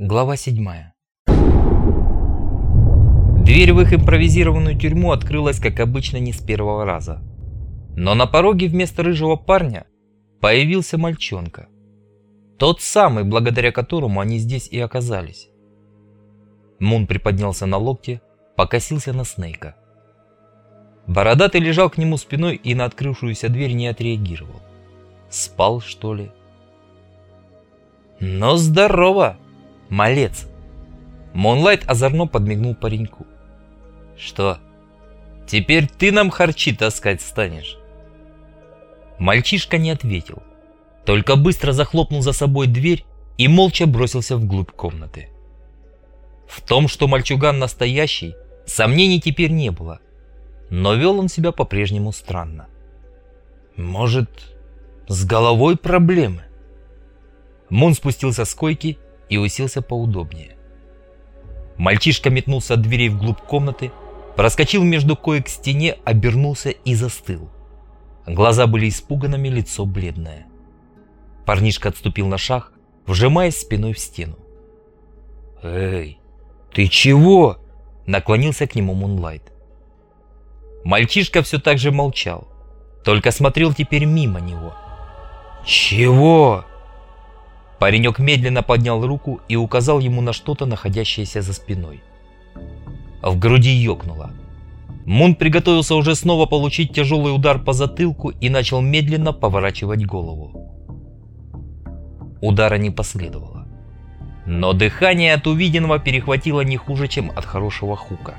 Глава 7 Дверь в их импровизированную тюрьму открылась, как обычно, не с первого раза. Но на пороге вместо рыжего парня появился мальчонка. Тот самый, благодаря которому они здесь и оказались. Мун приподнялся на локте, покосился на Снейка. Бородатый лежал к нему спиной и на открывшуюся дверь не отреагировал. Спал, что ли? «Ну, здорово, малец!» Монлайт озорно подмигнул пареньку. «Что, теперь ты нам харчи таскать станешь?» Мальчишка не ответил, только быстро захлопнул за собой дверь и молча бросился вглубь комнаты. В том, что мальчуган настоящий, сомнений теперь не было, но вел он себя по-прежнему странно. «Может, с головой проблемы?» Мун спустился с койки и уселся поудобнее. Мальчишка метнулся от дверей вглубь комнаты, проскочил между коек к стене, обернулся и застыл. Глаза были испуганными, лицо бледное. Парнишка отступил на шаг, вжимаясь спиной в стену. «Эй, ты чего?» — наклонился к нему Мунлайт. Мальчишка все так же молчал, только смотрел теперь мимо него. «Чего?» Паренек медленно поднял руку и указал ему на что-то, находящееся за спиной. В груди ёкнуло. Мун приготовился уже снова получить тяжелый удар по затылку и начал медленно поворачивать голову. Удара не последовало. Но дыхание от увиденного перехватило не хуже, чем от хорошего хука.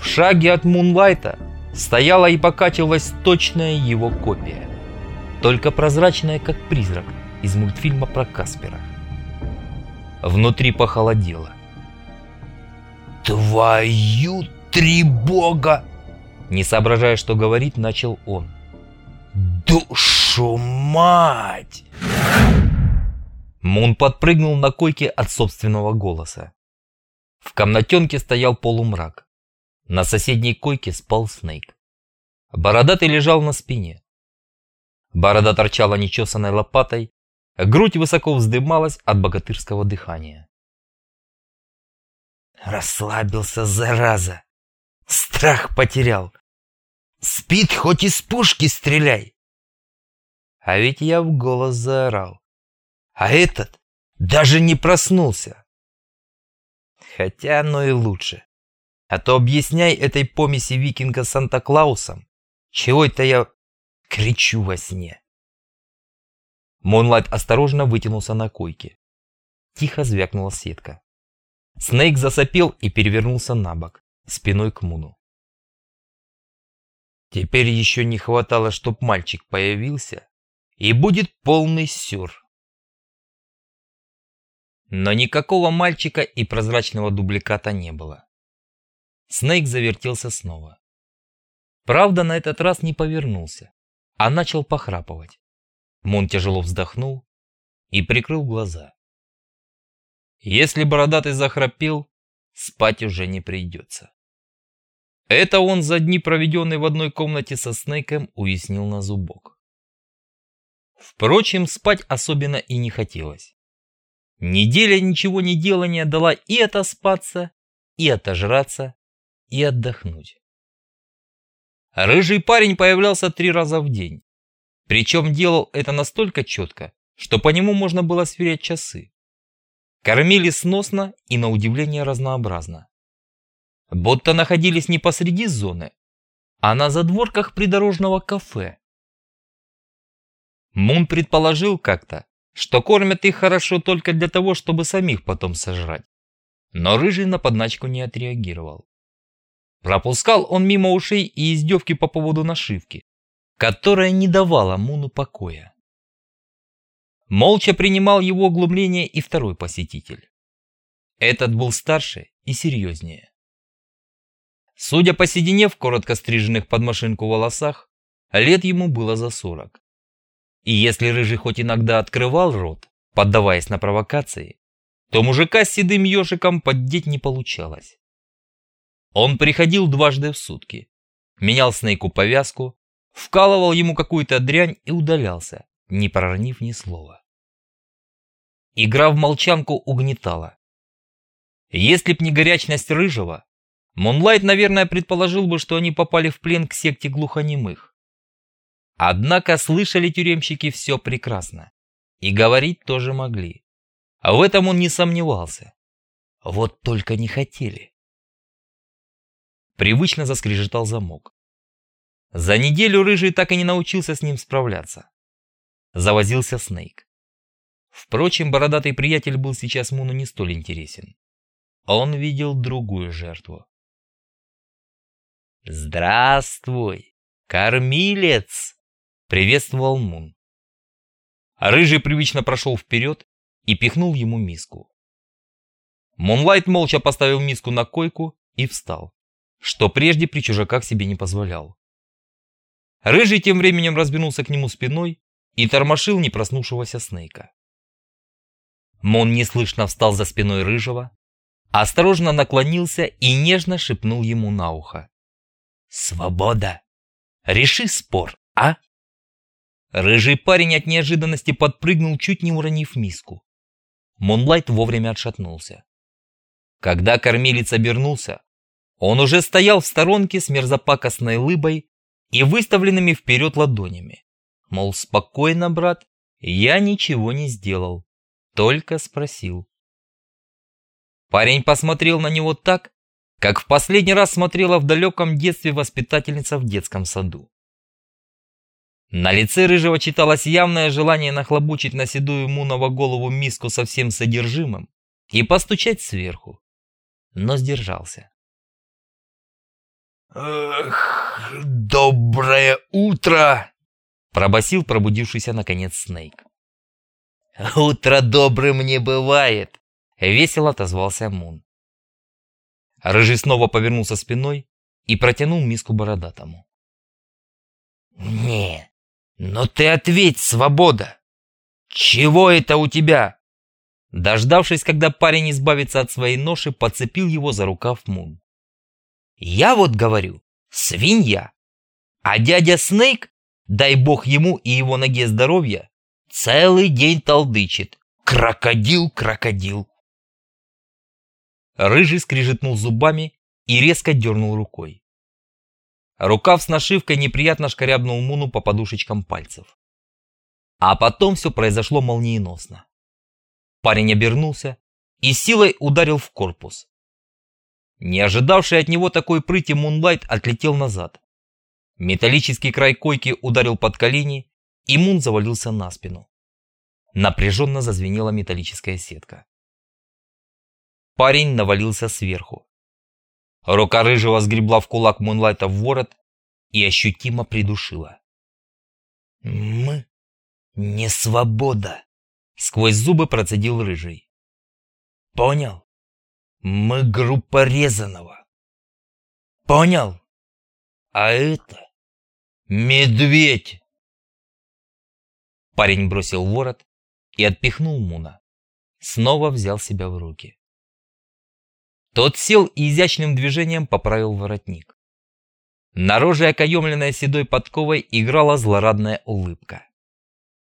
В шаге от Мунлайта стояла и покачивалась точная его копия, только прозрачная, как призрак, из мультфильма про Каспера. Внутри похолодело. «Твою три бога!» Не соображая, что говорит, начал он. «Душу мать!» Мун подпрыгнул на койке от собственного голоса. В комнатенке стоял полумрак. На соседней койке спал Снейк. Бородатый лежал на спине. Борода торчала нечесанной лопатой, Грудь высоко вздымалась от богатырского дыхания. Расслабился, зараза. Страх потерял. Спит, хоть из пушки стреляй. А ведь я в голос заорал. А этот даже не проснулся. Хотя оно и лучше. А то объясняй этой помеси викинга Санта-Клаусом, чего это я кричу во сне. Монлайт осторожно вытянулся на койке. Тихо звякнула сетка. Снейк засопел и перевернулся на бок, спиной к Муну. Теперь еще не хватало, чтоб мальчик появился, и будет полный сюр. Но никакого мальчика и прозрачного дубликата не было. Снейк завертелся снова. Правда, на этот раз не повернулся, а начал похрапывать. Мон тяжело вздохнул и прикрыл глаза. Если бородатый захрапел, спать уже не придется. Это он за дни, проведенные в одной комнате со Снейком, уяснил на зубок. Впрочем, спать особенно и не хотелось. Неделя ничего не делания дала и отоспаться, и отожраться, и отдохнуть. Рыжий парень появлялся три раза в день. Причем делал это настолько четко, что по нему можно было сверять часы. Кормили сносно и на удивление разнообразно. Будто находились не посреди зоны, а на задворках придорожного кафе. Мун предположил как-то, что кормят их хорошо только для того, чтобы самих потом сожрать. Но Рыжий на подначку не отреагировал. Пропускал он мимо ушей и издевки по поводу нашивки, которая не давала Муну покоя. Молча принимал его углубление и второй посетитель. Этот был старше и серьезнее. Судя по седине в коротко стриженных под машинку волосах, лет ему было за сорок. И если Рыжий хоть иногда открывал рот, поддаваясь на провокации, то мужика с седым ежиком поддеть не получалось. Он приходил дважды в сутки, менял Снейку повязку, вкалывал ему какую-то дрянь и удалялся, не проронив ни слова. игра в молчанку угнетала. Если б не горячность Рыжего, Мунлайт, наверное, предположил бы, что они попали в плен к секте глухонемых. Однако слышали тюремщики все прекрасно. И говорить тоже могли. А в этом он не сомневался. Вот только не хотели. Привычно заскрежетал замок. За неделю Рыжий так и не научился с ним справляться. Завозился Снейк. Впрочем, бородатый приятель был сейчас Муну не столь интересен. Он видел другую жертву. «Здравствуй, кормилец!» — приветствовал Мун. Рыжий привычно прошел вперед и пихнул ему миску. Мунлайт молча поставил миску на койку и встал, что прежде при чужаках себе не позволял. Рыжий тем временем развернулся к нему спиной и тормошил не проснувшегося Снейка. Мон неслышно встал за спиной Рыжего, осторожно наклонился и нежно шепнул ему на ухо. «Свобода! Реши спор, а?» Рыжий парень от неожиданности подпрыгнул, чуть не уронив миску. Монлайт вовремя отшатнулся. Когда кормилец обернулся, он уже стоял в сторонке с мерзопакостной лыбой и выставленными вперед ладонями. Мол, спокойно, брат, я ничего не сделал, только спросил. Парень посмотрел на него так, как в последний раз смотрела в далеком детстве воспитательница в детском саду. На лице Рыжего читалось явное желание нахлобучить на седую Мунова голову миску со всем содержимым и постучать сверху, но сдержался. «Эх, доброе утро!» — пробасил пробудившийся наконец Снейк. «Утро добрым не бывает!» — весело отозвался Мун. Рыжий снова повернулся спиной и протянул миску бородатому. «Не, но ты ответь, свобода! Чего это у тебя?» Дождавшись, когда парень избавится от своей ноши, подцепил его за рукав Мун. «Я вот говорю, свинья, а дядя Снейк, дай бог ему и его ноге здоровья, целый день толдычит. Крокодил, крокодил!» Рыжий скрижетнул зубами и резко дернул рукой. Рукав с нашивкой неприятно шкарябнул Муну по подушечкам пальцев. А потом все произошло молниеносно. Парень обернулся и силой ударил в корпус. Не ожидавший от него такой прыти Мунлайт отлетел назад. Металлический край койки ударил под колени, и Мун завалился на спину. Напряженно зазвенела металлическая сетка. Парень навалился сверху. Рука рыжего сгребла в кулак Мунлайта в ворот и ощутимо придушила. «Мы не свобода!» — сквозь зубы процедил рыжий. «Понял? Мы группа резаного. Понял? А это медведь!» Парень бросил ворот и отпихнул Муна. Снова взял себя в руки. Тот сел и изящным движением поправил воротник. На роже, окаемленной седой подковой, играла злорадная улыбка.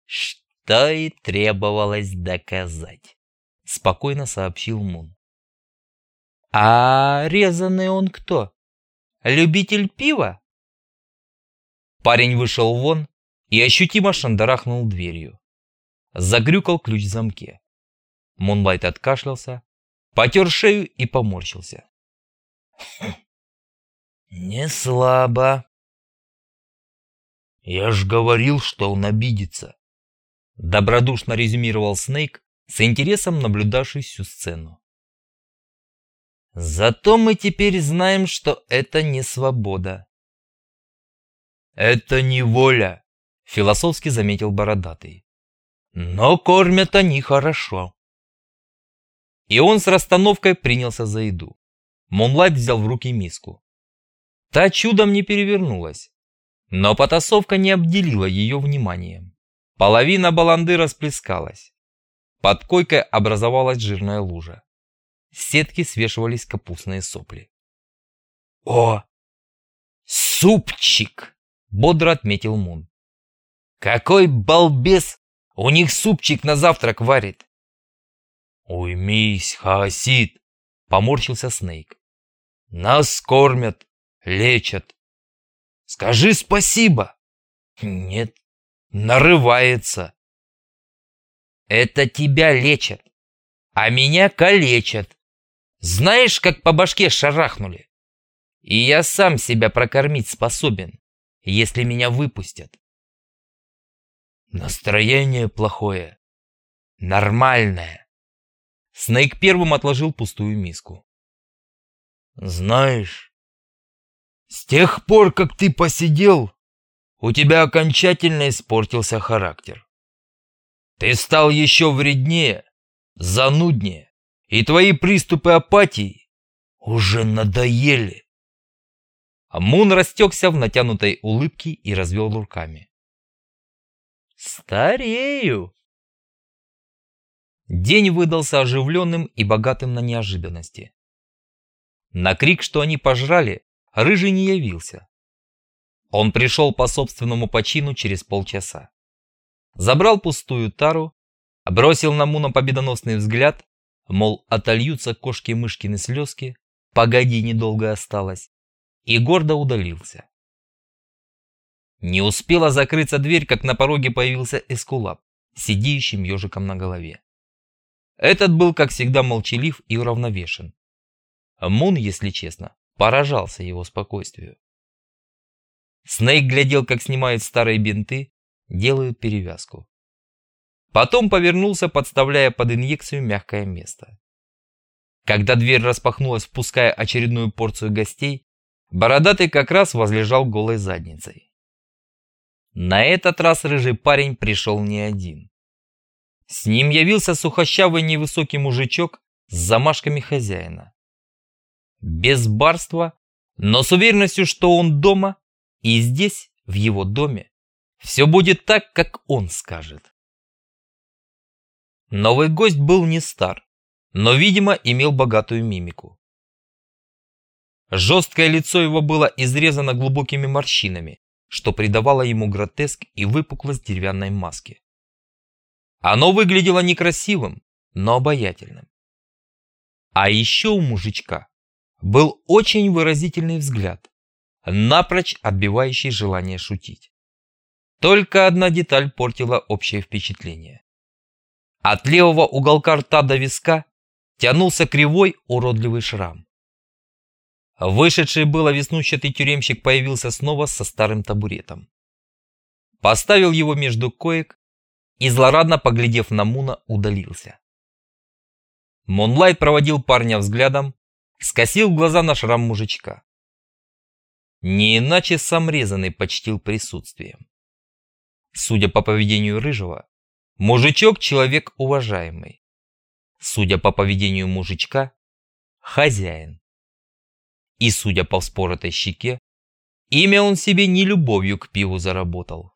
«Что и требовалось доказать», — спокойно сообщил Мун. «А резанный он кто? Любитель пива?» Парень вышел вон и ощутимо шандарахнул дверью. Загрюкал ключ в замке. Мунлайт откашлялся, потер шею и поморщился. «Не слабо». «Я ж говорил, что он обидится», — добродушно резюмировал Снейк, с интересом наблюдавший всю сцену. «Зато мы теперь знаем, что это не свобода». «Это не воля», — философски заметил Бородатый. «Но кормят они хорошо». И он с расстановкой принялся за еду. Монлайт взял в руки миску. Та чудом не перевернулась. Но потасовка не обделила ее вниманием. Половина баланды расплескалась. Под койкой образовалась жирная лужа. С сетки свешивались капустные сопли. «О, супчик!» — бодро отметил Мун. «Какой балбес у них супчик на завтрак варит! Уймись, хаосит, поморщился Снейк. Нас кормят, лечат. Скажи спасибо. Нет, нарывается. Это тебя лечат, а меня калечат. Знаешь, как по башке шарахнули? И я сам себя прокормить способен, если меня выпустят. Настроение плохое. Нормальное. Снейк первым отложил пустую миску. Знаешь, с тех пор, как ты посидел, у тебя окончательно испортился характер. Ты стал еще вреднее, зануднее, и твои приступы апатии уже надоели. Мун растекся в натянутой улыбке и развел руками. «Старею!» День выдался оживленным и богатым на неожиданности. На крик, что они пожрали, Рыжий не явился. Он пришел по собственному почину через полчаса. Забрал пустую тару, бросил на Муна победоносный взгляд, мол, отольются кошки-мышкины слезки, погоди, недолго осталось, и гордо удалился. Не успела закрыться дверь, как на пороге появился Эскулап, сидящим ежиком на голове. Этот был, как всегда, молчалив и уравновешен. Мун, если честно, поражался его спокойствию. Снейк глядел, как снимают старые бинты, делают перевязку. Потом повернулся, подставляя под инъекцию мягкое место. Когда дверь распахнулась, впуская очередную порцию гостей, Бородатый как раз возлежал голой задницей. На этот раз рыжий парень пришел не один. С ним явился сухощавый невысокий мужичок с замашками хозяина. Без барства, но с уверенностью, что он дома, и здесь, в его доме, все будет так, как он скажет. Новый гость был не стар, но, видимо, имел богатую мимику. Жесткое лицо его было изрезано глубокими морщинами, что придавало ему гротеск и выпуклость деревянной маски. Оно выглядело некрасивым, но обаятельным. А еще у мужичка был очень выразительный взгляд, напрочь отбивающий желание шутить. Только одна деталь портила общее впечатление. От левого уголка рта до виска тянулся кривой уродливый шрам. Вышедший было веснущатый тюремщик появился снова со старым табуретом. Поставил его между коек и, злорадно поглядев на Муна, удалился. Монлайт проводил парня взглядом, скосил глаза на шрам мужичка. Не иначе сам резанный почтил присутствием. Судя по поведению Рыжего, мужичок человек уважаемый. Судя по поведению мужичка, хозяин. И, судя по вспоротой щеке, имя он себе не любовью к пиву заработал.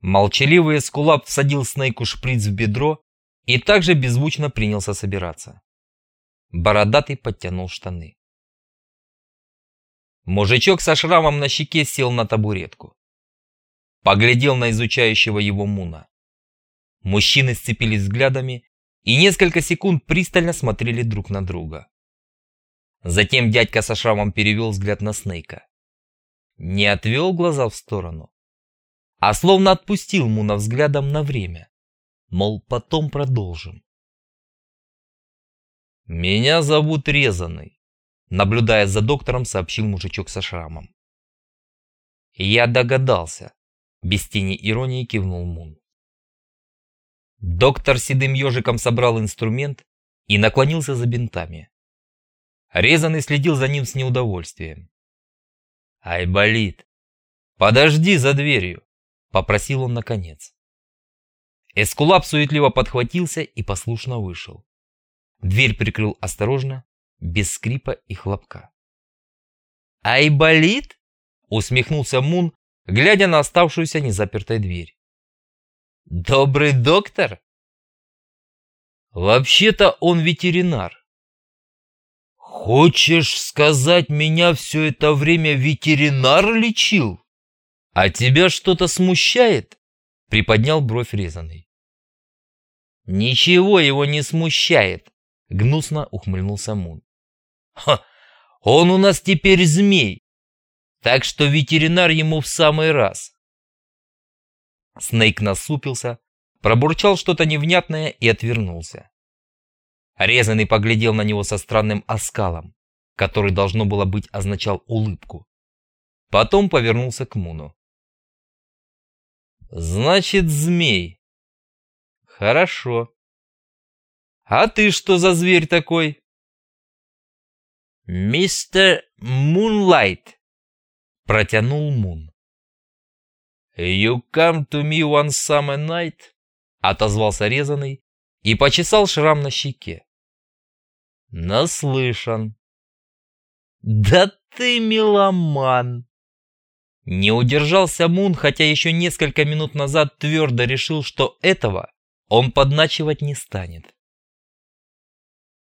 Молчаливый эскулап всадил Снейку шприц в бедро и также беззвучно принялся собираться. Бородатый подтянул штаны. Мужичок со шрамом на щеке сел на табуретку. Поглядел на изучающего его Муна. Мужчины сцепились взглядами и несколько секунд пристально смотрели друг на друга. Затем дядька со шрамом перевел взгляд на Снейка. Не отвел глаза в сторону, а словно отпустил Муна взглядом на время. Мол, потом продолжим. «Меня зовут Резаный», — наблюдая за доктором, сообщил мужичок со шрамом. «Я догадался», — без тени иронии кивнул Мун. Доктор седым ежиком собрал инструмент и наклонился за бинтами. Резанный следил за ним с неудовольствием. «Ай, болит! Подожди за дверью!» — попросил он наконец. Эскулап суетливо подхватился и послушно вышел. Дверь прикрыл осторожно, без скрипа и хлопка. «Ай, болит?» — усмехнулся Мун, глядя на оставшуюся незапертой дверь. «Добрый доктор?» «Вообще-то он ветеринар. «Хочешь сказать, меня все это время ветеринар лечил? А тебя что-то смущает?» Приподнял бровь резаный. Ничего его не смущает, гнусно ухмыльнулся Мун. Ха, он у нас теперь змей, так что ветеринар ему в самый раз. Снейк насупился, пробурчал что-то невнятное и отвернулся. Резанный поглядел на него со странным оскалом, который, должно было быть, означал улыбку. Потом повернулся к Муну. «Значит, змей. Хорошо. А ты что за зверь такой?» «Мистер Мунлайт», — протянул Мун. «You come to me one summer night?» — отозвался резаный и почесал шрам на щеке. «Наслышан». «Да ты меломан!» Не удержался Мун, хотя еще несколько минут назад твердо решил, что этого он подначивать не станет.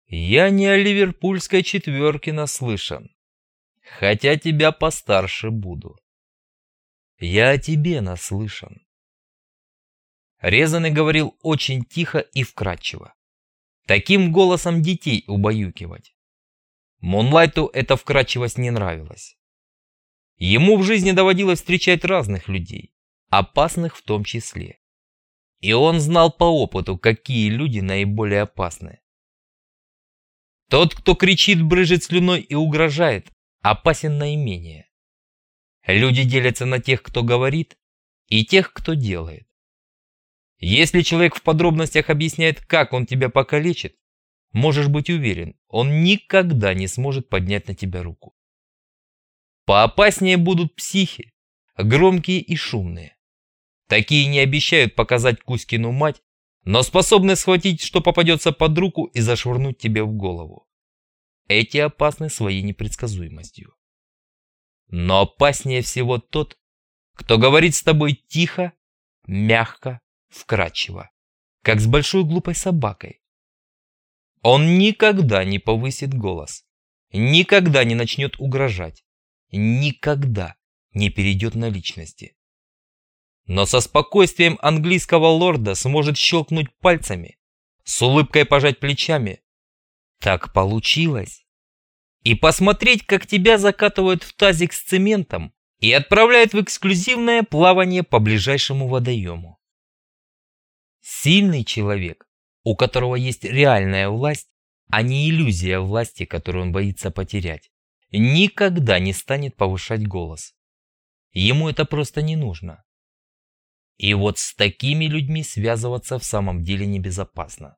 «Я не о ливерпульской четверке наслышан, хотя тебя постарше буду. Я о тебе наслышан. Резанный говорил очень тихо и вкрадчиво. Таким голосом детей убаюкивать. Мунлайту эта вкрадчивость не нравилась. Ему в жизни доводилось встречать разных людей, опасных в том числе. И он знал по опыту, какие люди наиболее опасны. Тот, кто кричит, брыжет слюной и угрожает, опасен наименее. Люди делятся на тех, кто говорит, и тех, кто делает. Если человек в подробностях объясняет, как он тебя покалечит, можешь быть уверен, он никогда не сможет поднять на тебя руку. Поопаснее будут психи, громкие и шумные. Такие не обещают показать Кузькину мать, но способны схватить, что попадется под руку и зашвырнуть тебе в голову. Эти опасны своей непредсказуемостью. Но опаснее всего тот, кто говорит с тобой тихо, мягко, вкрадчиво, как с большой глупой собакой. Он никогда не повысит голос, никогда не начнет угрожать, никогда не перейдет на личности. Но со спокойствием английского лорда сможет щелкнуть пальцами, с улыбкой пожать плечами. Так получилось и посмотреть, как тебя закатывают в тазик с цементом и отправляют в эксклюзивное плавание по ближайшему водоему. Сильный человек, у которого есть реальная власть, а не иллюзия власти, которую он боится потерять, никогда не станет повышать голос. Ему это просто не нужно. И вот с такими людьми связываться в самом деле небезопасно.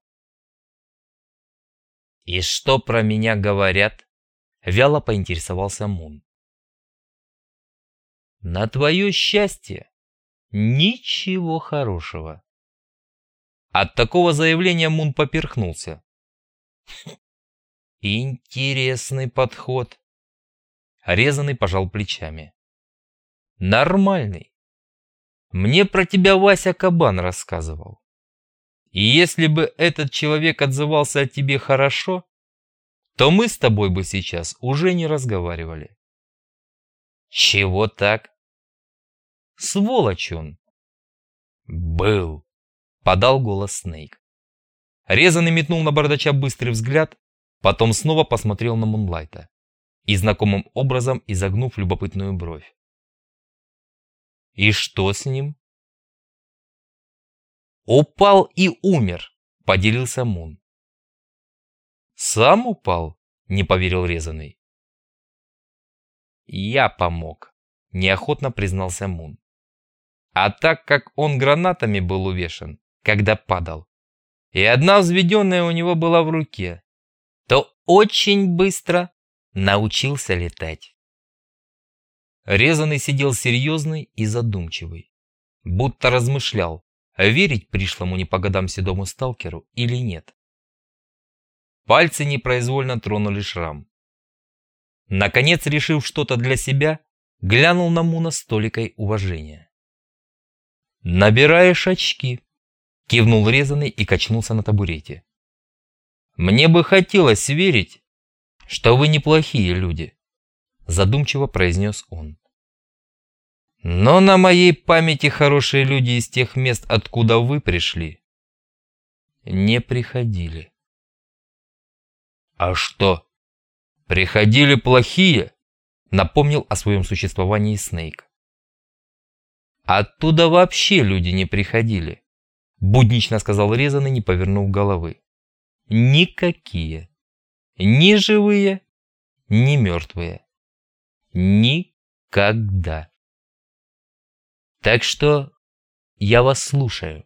«И что про меня говорят?» Вяло поинтересовался Мун. На твое счастье, ничего хорошего. От такого заявления Мун поперхнулся. Интересный подход. Резанный пожал плечами. Нормальный. Мне про тебя Вася Кабан рассказывал. И если бы этот человек отзывался о тебе хорошо, то мы с тобой бы сейчас уже не разговаривали. Чего так? Сволочь он. Был, подал голос Снейк. Резанный метнул на бардача быстрый взгляд, потом снова посмотрел на Мунлайта и знакомым образом изогнув любопытную бровь. И что с ним? Упал и умер, поделился Мун. «Сам упал?» – не поверил резаный. «Я помог», – неохотно признался Мун. А так как он гранатами был увешан, когда падал, и одна взведенная у него была в руке, то очень быстро научился летать. Резанный сидел серьезный и задумчивый, будто размышлял, верить пришлому не по годам седому сталкеру или нет. Пальцы непроизвольно тронули шрам. Наконец, решив что-то для себя, глянул на Муна с толикой уважения. «Набираешь очки», — кивнул резанный и качнулся на табурете. «Мне бы хотелось верить, что вы неплохие люди», — задумчиво произнес он. «Но на моей памяти хорошие люди из тех мест, откуда вы пришли, не приходили. А что? Приходили плохие? Напомнил о своем существовании Снейк. Оттуда вообще люди не приходили. Буднично сказал резанный, не повернув головы. Никакие. Ни живые, ни мертвые. Никогда. Так что я вас слушаю.